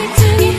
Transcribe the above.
you